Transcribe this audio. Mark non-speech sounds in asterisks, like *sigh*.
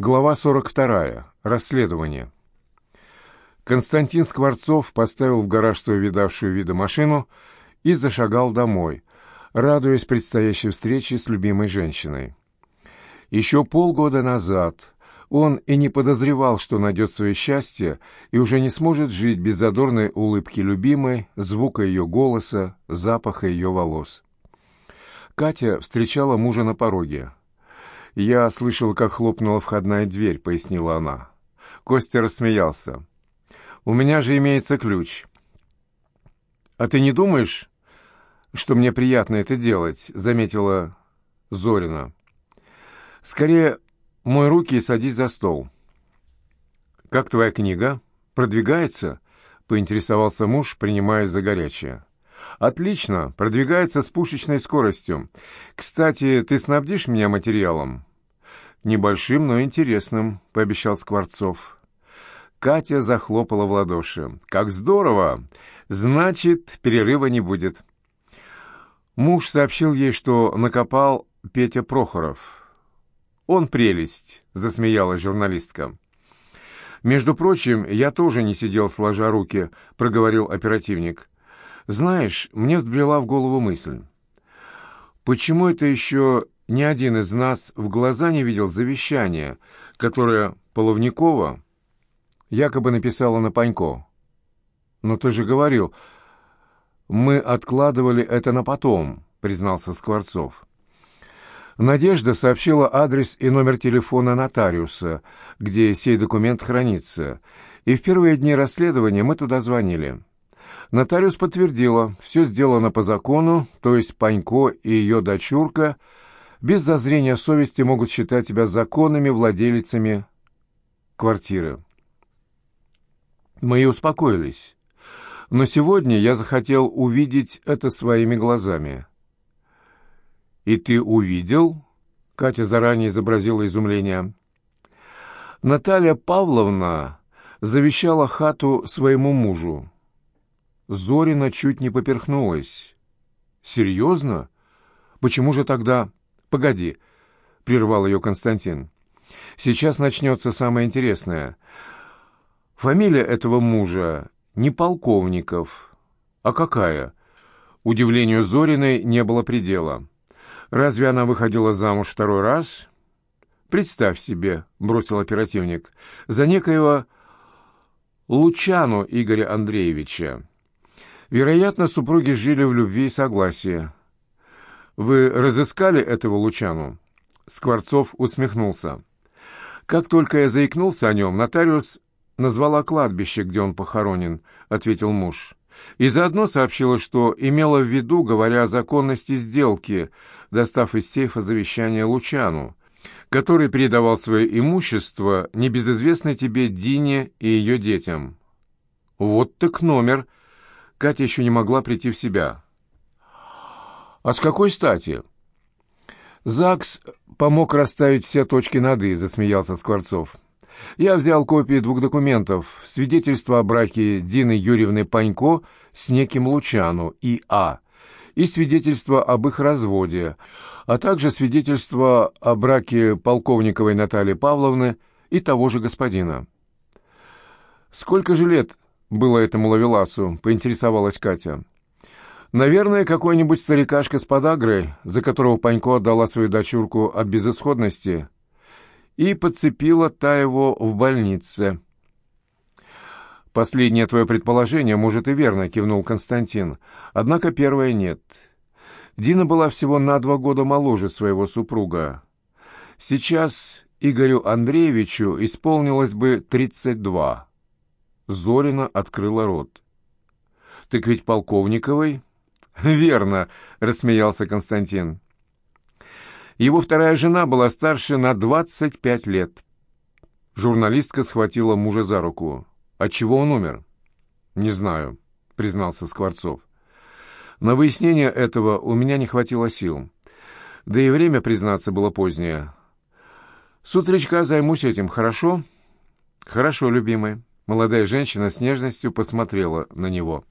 Глава 42. Расследование. Константин Скворцов поставил в гараж свою видавшую виды машину и зашагал домой, радуясь предстоящей встрече с любимой женщиной. Еще полгода назад он и не подозревал, что найдет свое счастье и уже не сможет жить без задорной улыбки любимой, звука ее голоса, запаха ее волос. Катя встречала мужа на пороге. «Я слышал, как хлопнула входная дверь», — пояснила она. Костя рассмеялся. «У меня же имеется ключ». «А ты не думаешь, что мне приятно это делать?» — заметила Зорина. «Скорее, мой руки и садись за стол». «Как твоя книга? Продвигается?» — поинтересовался муж, принимаясь за горячее. «Отлично, продвигается с пушечной скоростью. Кстати, ты снабдишь меня материалом?» «Небольшим, но интересным», — пообещал Скворцов. Катя захлопала в ладоши. «Как здорово! Значит, перерыва не будет». Муж сообщил ей, что накопал Петя Прохоров. «Он прелесть», — засмеялась журналистка. «Между прочим, я тоже не сидел сложа руки», — проговорил оперативник. «Знаешь, мне взбрела в голову мысль. Почему это еще ни один из нас в глаза не видел завещание, которое Половникова якобы написала на Панько? Но ты же говорил, мы откладывали это на потом», — признался Скворцов. Надежда сообщила адрес и номер телефона нотариуса, где сей документ хранится, и в первые дни расследования мы туда звонили. Нотариус подтвердила, все сделано по закону, то есть Панько и ее дочурка без зазрения совести могут считать себя законными владельцами квартиры. Мы и успокоились. Но сегодня я захотел увидеть это своими глазами. «И ты увидел?» — Катя заранее изобразила изумление. Наталья Павловна завещала хату своему мужу. Зорина чуть не поперхнулась. «Серьезно? Почему же тогда...» «Погоди», — прервал ее Константин. «Сейчас начнется самое интересное. Фамилия этого мужа не Полковников. А какая?» Удивлению Зориной не было предела. Разве она выходила замуж второй раз? Представь себе, бросил оперативник, за некоего Лучану Игоря Андреевича. Вероятно, супруги жили в любви и согласии. Вы разыскали этого Лучану? Скворцов усмехнулся. Как только я заикнулся о нем, нотариус назвала кладбище, где он похоронен, ответил муж. И заодно сообщила, что имела в виду, говоря о законности сделки, достав из сейфа завещание Лучану, который передавал свое имущество небезызвестной тебе Дине и ее детям. Вот так номер. Катя еще не могла прийти в себя. А с какой стати? ЗАГС помог расставить все точки над «и», засмеялся Скворцов. Я взял копии двух документов. Свидетельство о браке Дины Юрьевны Панько с неким Лучану, И.А., и свидетельство об их разводе, а также свидетельство о браке полковниковой Натальи Павловны и того же господина. «Сколько же лет было этому ловеласу?» — поинтересовалась Катя. «Наверное, какой-нибудь старикашка с подагрой, за которого Панько отдала свою дочурку от безысходности, и подцепила та его в больнице». «Последнее твое предположение, может, и верно», — кивнул Константин. «Однако первое нет. Дина была всего на два года моложе своего супруга. Сейчас Игорю Андреевичу исполнилось бы тридцать два». Зорина открыла рот. «Так ведь Полковниковой?» *laughs* «Верно», — рассмеялся Константин. Его вторая жена была старше на двадцать пять лет. Журналистка схватила мужа за руку. От чего он умер? Не знаю, признался Скворцов. На выяснение этого у меня не хватило сил. Да и время, признаться, было позднее. С утречка займусь этим, хорошо? Хорошо, любимый. Молодая женщина с нежностью посмотрела на него.